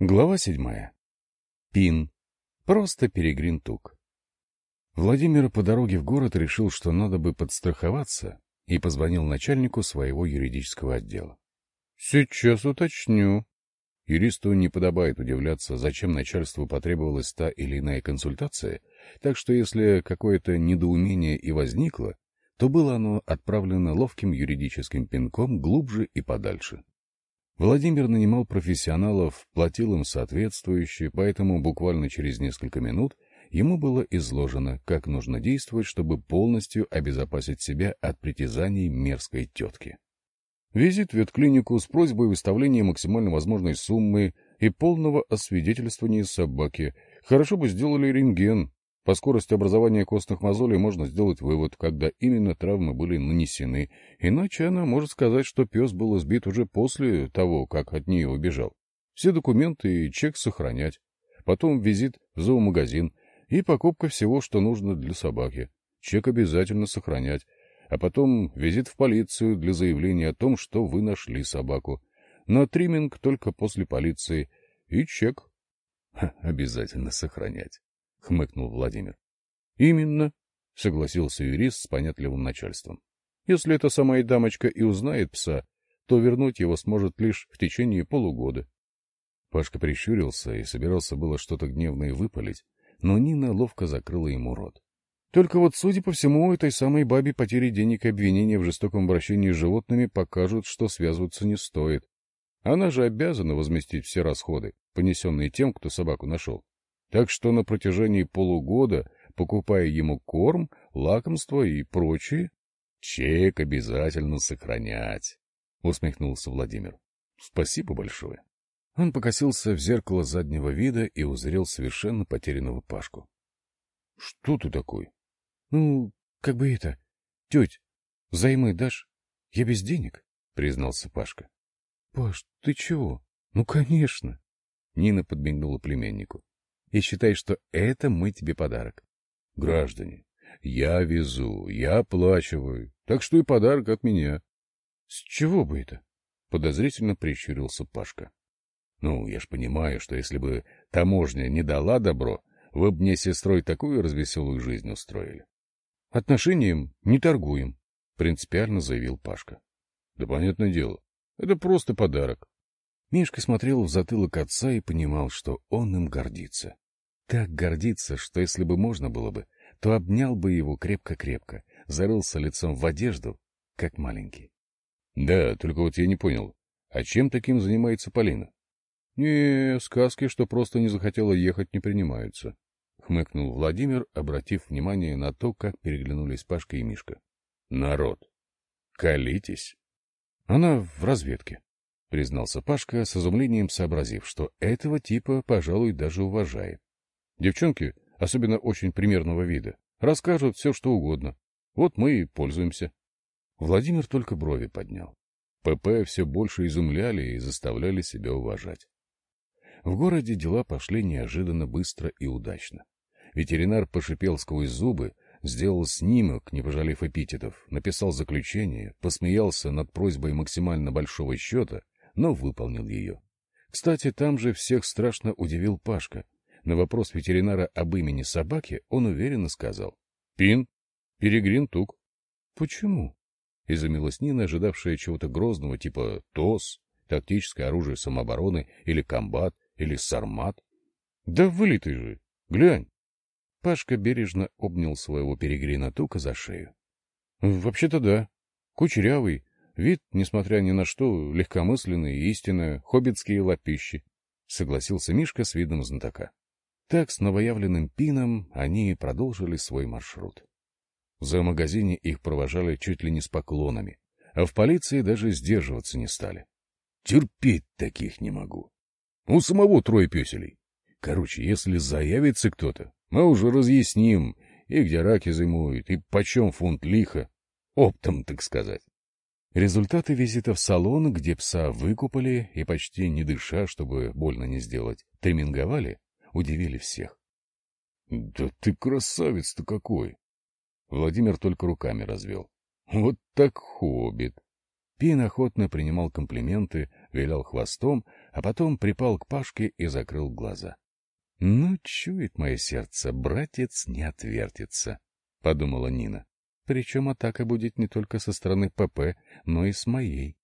Глава седьмая. Пин. Просто перегрин тук. Владимир по дороге в город решил, что надо бы подстраховаться, и позвонил начальнику своего юридического отдела. — Сейчас уточню. Юристу не подобает удивляться, зачем начальству потребовалась та или иная консультация, так что если какое-то недоумение и возникло, то было оно отправлено ловким юридическим пинком глубже и подальше. Владимир нанимал профессионалов, платил им соответствующе, поэтому буквально через несколько минут ему было изложено, как нужно действовать, чтобы полностью обезопасить себя от притязаний мерзкой тетки. Визит в ветклинику с просьбой выставления максимально возможной суммы и полного освидетельствования собаки. Хорошо бы сделали рентген, по скорости образования костных мозолей можно сделать вывод, когда именно травмы были нанесены, иначе она может сказать, что пес был избит уже после того, как от нее убежал. Все документы и чек сохранять. Потом визит в зоомагазин и покупка всего, что нужно для собаки. Чек обязательно сохранять. А потом визит в полицию для заявления о том, что вы нашли собаку. На триминг только после полиции. И чек. Обязательно сохранять. — хмыкнул Владимир. — Именно, — согласился юрист с понятливым начальством. — Если эта самая дамочка и узнает пса, то вернуть его сможет лишь в течение полугода. Пашка прищурился и собирался было что-то гневное выпалить, но Нина ловко закрыла ему рот. Только вот, судя по всему, этой самой бабе потери денег и обвинения в жестоком обращении с животными покажут, что связываться не стоит. Она же обязана возместить все расходы, понесенные тем, кто собаку нашел. Так что на протяжении полугода, покупая ему корм, лакомство и прочее, чек обязательно сохранять, — усмехнулся Владимир. — Спасибо большое. Он покосился в зеркало заднего вида и узрел совершенно потерянного Пашку. — Что ты такой? — Ну, как бы это... Теть, займы дашь? Я без денег, — признался Пашка. — Паш, ты чего? Ну, конечно. Нина подмигнула племяннику и считай, что это мой тебе подарок. Граждане, я везу, я оплачиваю, так что и подарок от меня. С чего бы это? Подозрительно прищурился Пашка. Ну, я ж понимаю, что если бы таможня не дала добро, вы бы мне сестрой такую развеселую жизнь устроили. Отношением не торгуем, принципиально заявил Пашка. Да понятное дело, это просто подарок. Мишка смотрел в затылок отца и понимал, что он им гордится. Так гордится, что если бы можно было бы, то обнял бы его крепко-крепко, зарылся лицом в одежду, как маленький. — Да, только вот я не понял, а чем таким занимается Полина? — Не, сказки, что просто не захотела ехать, не принимаются, — хмыкнул Владимир, обратив внимание на то, как переглянулись Пашка и Мишка. — Народ, колитесь. Она в разведке. — признался Пашка, с изумлением сообразив, что этого типа, пожалуй, даже уважает. Девчонки, особенно очень примерного вида, расскажут все, что угодно. Вот мы и пользуемся. Владимир только брови поднял. ПП все больше изумляли и заставляли себя уважать. В городе дела пошли неожиданно быстро и удачно. Ветеринар пошипел сквозь зубы, сделал снимок, не пожалев эпитетов, написал заключение, посмеялся над просьбой максимально большого счета но выполнил ее. Кстати, там же всех страшно удивил Пашка. На вопрос ветеринара об имени собаки он уверенно сказал. — Пин, перегрин тук. — Почему? — изумилась Нина, ожидавшая чего-то грозного, типа ТОС, тактическое оружие самообороны, или комбат, или сармат. — Да вылитый же! Глянь! Пашка бережно обнял своего перегрина тука за шею. — Вообще-то да. Кучерявый, Вид, несмотря ни на что, легкомысленный и истинно хоббитские лапищи, — согласился Мишка с видом знатока. Так, с новоявленным пином, они продолжили свой маршрут. За магазине их провожали чуть ли не с поклонами, а в полиции даже сдерживаться не стали. Терпеть таких не могу. У самого трое песелей. Короче, если заявится кто-то, мы уже разъясним, и где раки зимуют, и почем фунт лиха. Оптом, так сказать. Результаты визита в салон, где пса выкупали и почти не дыша, чтобы больно не сделать, триминговали, удивили всех. — Да ты красавец-то какой! Владимир только руками развел. — Вот так хоббит! Пин охотно принимал комплименты, вилял хвостом, а потом припал к Пашке и закрыл глаза. «Ну, чует мое сердце, братец не отвертится», — подумала Нина. «Причем атака будет не только со стороны ПП, но и с моей».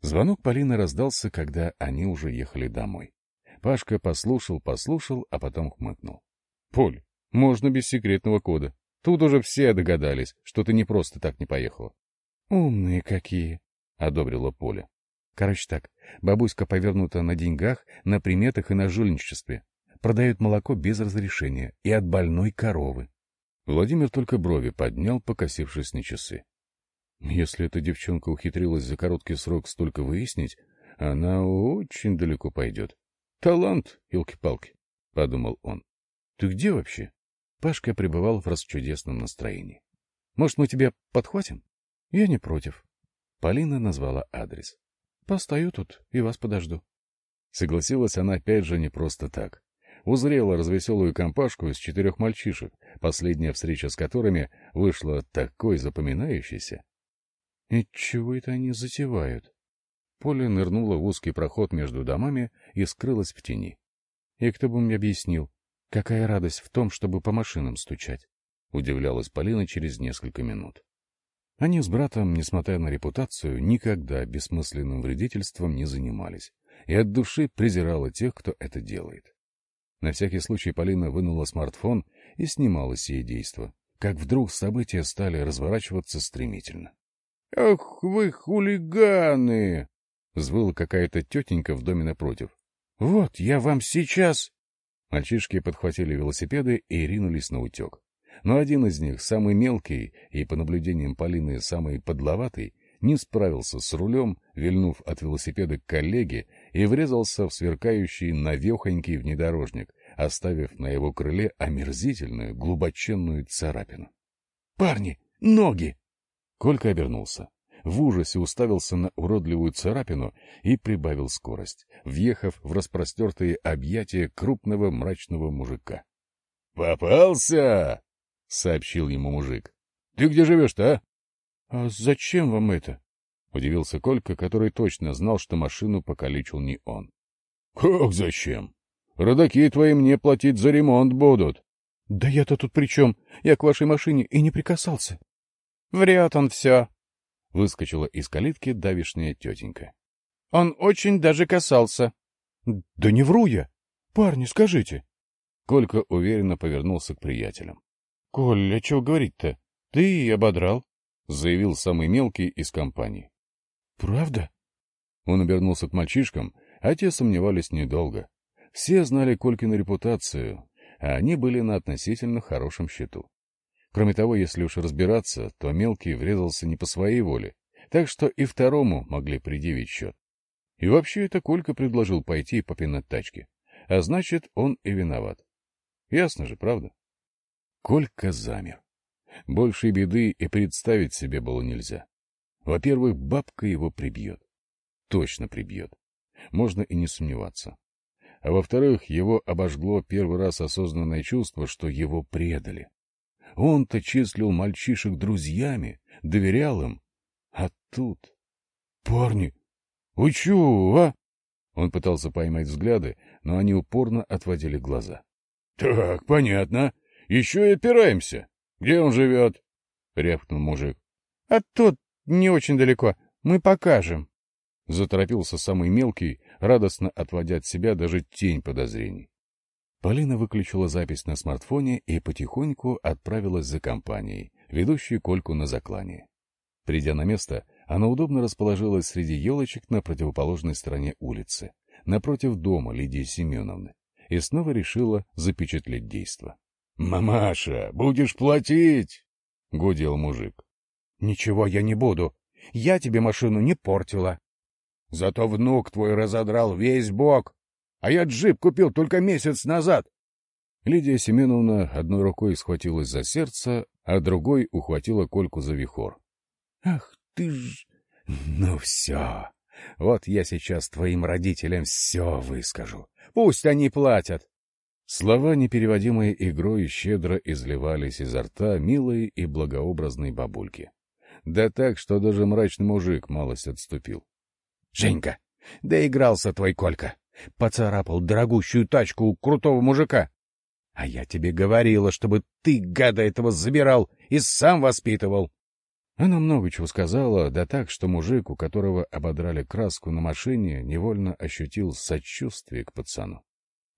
Звонок Полины раздался, когда они уже ехали домой. Пашка послушал, послушал, а потом хмыкнул. — Поль, можно без секретного кода. Тут уже все догадались, что ты не просто так не поехала. — Умные какие, — одобрила Поля. Короче так, бабуська повернута на деньгах, на приметах и на жульничестве. Продает молоко без разрешения и от больной коровы. Владимир только брови поднял, покосившись на часы. Если эта девчонка ухитрилась за короткий срок столько выяснить, она очень далеко пойдет. Талант, елки-палки, — подумал он. — Ты где вообще? Пашка пребывал в расчудесном настроении. — Может, мы тебя подхватим? — Я не против. Полина назвала адрес. — Постою тут и вас подожду. Согласилась она опять же не просто так. Узрела развеселую компашку из четырех мальчишек, последняя встреча с которыми вышла такой запоминающейся, и чего это они затевают? Поля нырнула в узкий проход между домами и скрылась в тени. И кто бы мне объяснил, какая радость в том, чтобы по машинам стучать? Удивлялась Полина через несколько минут. Они с братом, несмотря на репутацию, никогда бессмысленным вредительством не занимались и от души презирала тех, кто это делает. На всякий случай Полина вынула смартфон и снимала сие действо, как вдруг события стали разворачиваться стремительно. «Ах вы хулиганы!» — взвыла какая-то тетенька в доме напротив. «Вот, я вам сейчас...» Мальчишки подхватили велосипеды и ринулись на утек. Но один из них, самый мелкий и, по наблюдениям Полины, самый подловатый, не справился с рулем, вильнув от велосипеда к коллеге и врезался в сверкающий навехонький внедорожник, оставив на его крыле омерзительную глубоченную царапину. «Парни, ноги!» Колька обернулся. В ужасе уставился на уродливую царапину и прибавил скорость, въехав в распростертые объятия крупного мрачного мужика. «Попался!» — сообщил ему мужик. «Ты где живешь-то, а?» «А зачем вам это?» — удивился Колька, который точно знал, что машину покалечил не он. «Как зачем? Родаки твои мне платить за ремонт будут». «Да я-то тут при чем? Я к вашей машине и не прикасался». Врет он все. Выскочила из калитки давишняя тетенька. Он очень даже касался. Да не вру я. Парни, скажите. Колька уверенно повернулся к приятелям. — Коль, а чего говорить-то? Ты и ободрал, — заявил самый мелкий из компании. — Правда? Он обернулся к мальчишкам, а те сомневались недолго. Все знали Колькину репутацию, а они были на относительно хорошем счету. Кроме того, если уж разбираться, то мелкий врезался не по своей воле, так что и второму могли предъявить счет. И вообще это Колька предложил пойти попинать тачки. А значит, он и виноват. Ясно же, правда? Колька замер. Большей беды и представить себе было нельзя. Во-первых, бабка его прибьет. Точно прибьет. Можно и не сомневаться. А во-вторых, его обожгло первый раз осознанное чувство, что его предали. Он-то числил мальчишек друзьями, доверял им. А тут... Парни, вы чего, а? Он пытался поймать взгляды, но они упорно отводили глаза. — Так, понятно. Еще и опираемся. Где он живет? — рявкнул мужик. — А тут не очень далеко. Мы покажем. Заторопился самый мелкий, радостно отводя от себя даже тень подозрений. Полина выключила запись на смартфоне и потихоньку отправилась за компанией, ведущей Кольку на заклание. Придя на место, она удобно расположилась среди елочек на противоположной стороне улицы, напротив дома Лидии Семеновны, и снова решила запечатлеть действо. — Мамаша, будешь платить! — гудел мужик. — Ничего я не буду. Я тебе машину не портила. — Зато внук твой разодрал весь бок, а я джип купил только месяц назад. Лидия Семеновна одной рукой схватилась за сердце, а другой ухватила Кольку за вихор. — Ах ты ж... Ну все. Вот я сейчас твоим родителям все выскажу. Пусть они платят. Слова, непереводимые игрой, щедро изливались изо рта милой и благообразной бабульки. Да так, что даже мрачный мужик малость отступил. — Женька, Доигрался твой Колька. Поцарапал дорогущую тачку у крутого мужика. А я тебе говорила, чтобы ты, гада, этого забирал и сам воспитывал. Она много чего сказала, да так, что мужик, у которого ободрали краску на машине, невольно ощутил сочувствие к пацану. —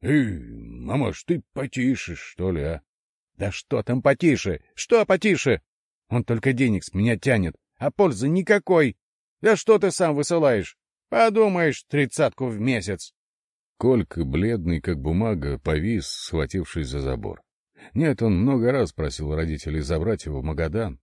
Эй, мамаш, ты потише, что ли, а? — Да что там потише? Что потише? Он только денег с меня тянет, а пользы никакой. Да что ты сам высылаешь? Подумаешь, тридцатку в месяц. Колька, бледный как бумага, повис, схватившись за забор. Нет, он много раз просил родителей забрать его в Магадан,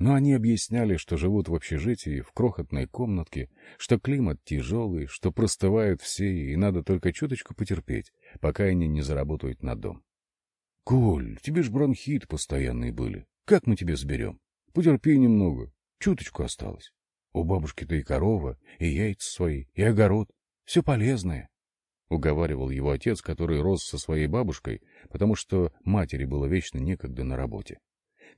но они объясняли, что живут в общежитии, в крохотной комнатке, что климат тяжелый, что простывают все, и надо только чуточку потерпеть, пока они не заработают на дом. — Коль, тебе ж бронхит постоянные были. Как мы тебе сберем? Потерпи немного. Чуточку осталось. У бабушки-то и корова, и яйца свои, и огород. Все полезное. — уговаривал его отец, который рос со своей бабушкой, потому что матери было вечно некогда на работе.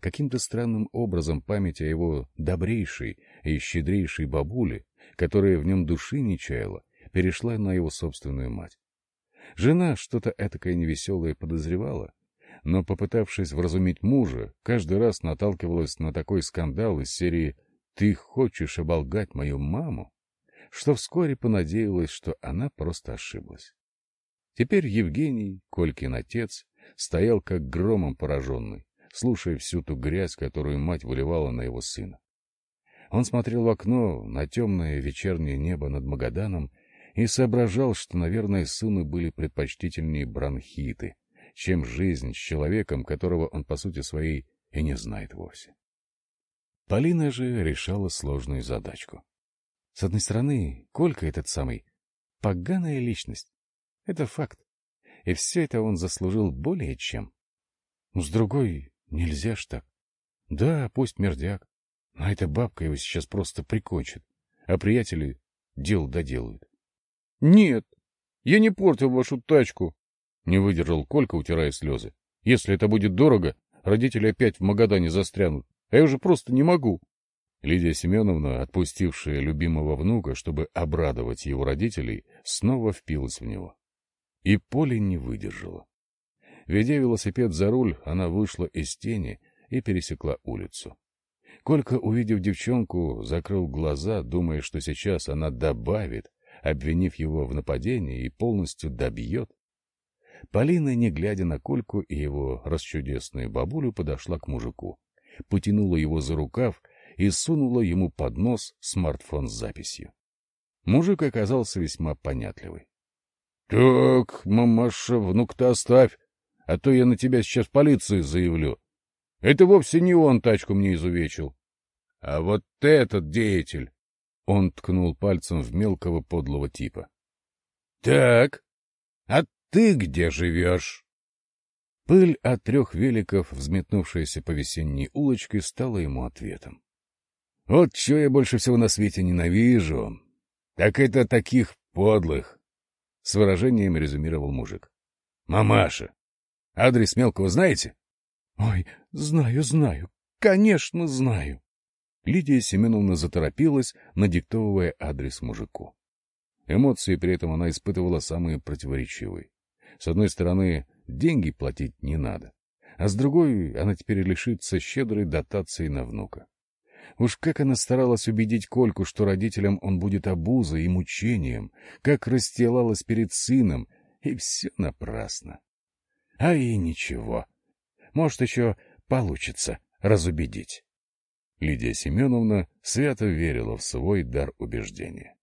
Каким-то странным образом память о его добрейшей и щедрейшей бабуле, которая в нем души не чаяла, перешла на его собственную мать. Жена что-то этакое невеселое подозревала, но, попытавшись вразумить мужа, каждый раз наталкивалась на такой скандал из серии «Ты хочешь оболгать мою маму?» что вскоре понадеялась, что она просто ошиблась. Теперь Евгений, Колькин отец, стоял как громом пораженный, слушая всю ту грязь, которую мать выливала на его сына. Он смотрел в окно на темное вечернее небо над Магаданом и соображал, что, наверное, сыну были предпочтительнее бронхиты, чем жизнь с человеком, которого он, по сути своей, и не знает вовсе. Полина же решала сложную задачку. С одной стороны, Колька этот самый поганая личность. Это факт. И все это он заслужил более чем. С другой, нельзя ж так. Да, пусть мердяк, но эта бабка его сейчас просто прикончит, а приятели дел доделают. — Нет, я не портил вашу тачку, — не выдержал Колька, утирая слезы. — Если это будет дорого, родители опять в Магадане застрянут, а я уже просто не могу. Лидия Семеновна, отпустившая любимого внука, чтобы обрадовать его родителей, снова впилась в него. И Поле не выдержала. Ведя велосипед за руль, она вышла из тени и пересекла улицу. Колька, увидев девчонку, закрыл глаза, думая, что сейчас она добавит, обвинив его в нападении и полностью добьет. Полина, не глядя на Кольку и его расчудесную бабулю, подошла к мужику, потянула его за рукав и сунула ему под нос смартфон с записью. Мужик оказался весьма понятливый. — Так, мамаша, внук-то оставь, а то я на тебя сейчас полиции заявлю. Это вовсе не он тачку мне изувечил. А вот этот деятель... Он ткнул пальцем в мелкого подлого типа. — Так, а ты где живешь? Пыль от трех великов, взметнувшаяся по весенней улочке, стала ему ответом. Вот что я больше всего на свете ненавижу, так это таких подлых, — с выражением резюмировал мужик. — Мамаша, адрес мелкого знаете? — Ой, знаю, знаю, конечно, знаю. Лидия Семеновна заторопилась, надиктовывая адрес мужику. Эмоции при этом она испытывала самые противоречивые. С одной стороны, деньги платить не надо, а с другой она теперь лишится щедрой дотации на внука. Уж как она старалась убедить Кольку, что родителям он будет обузой и мучением, как расстилалась перед сыном, и все напрасно. А и ничего. Может, еще получится разубедить. Лидия Семеновна свято верила в свой дар убеждения.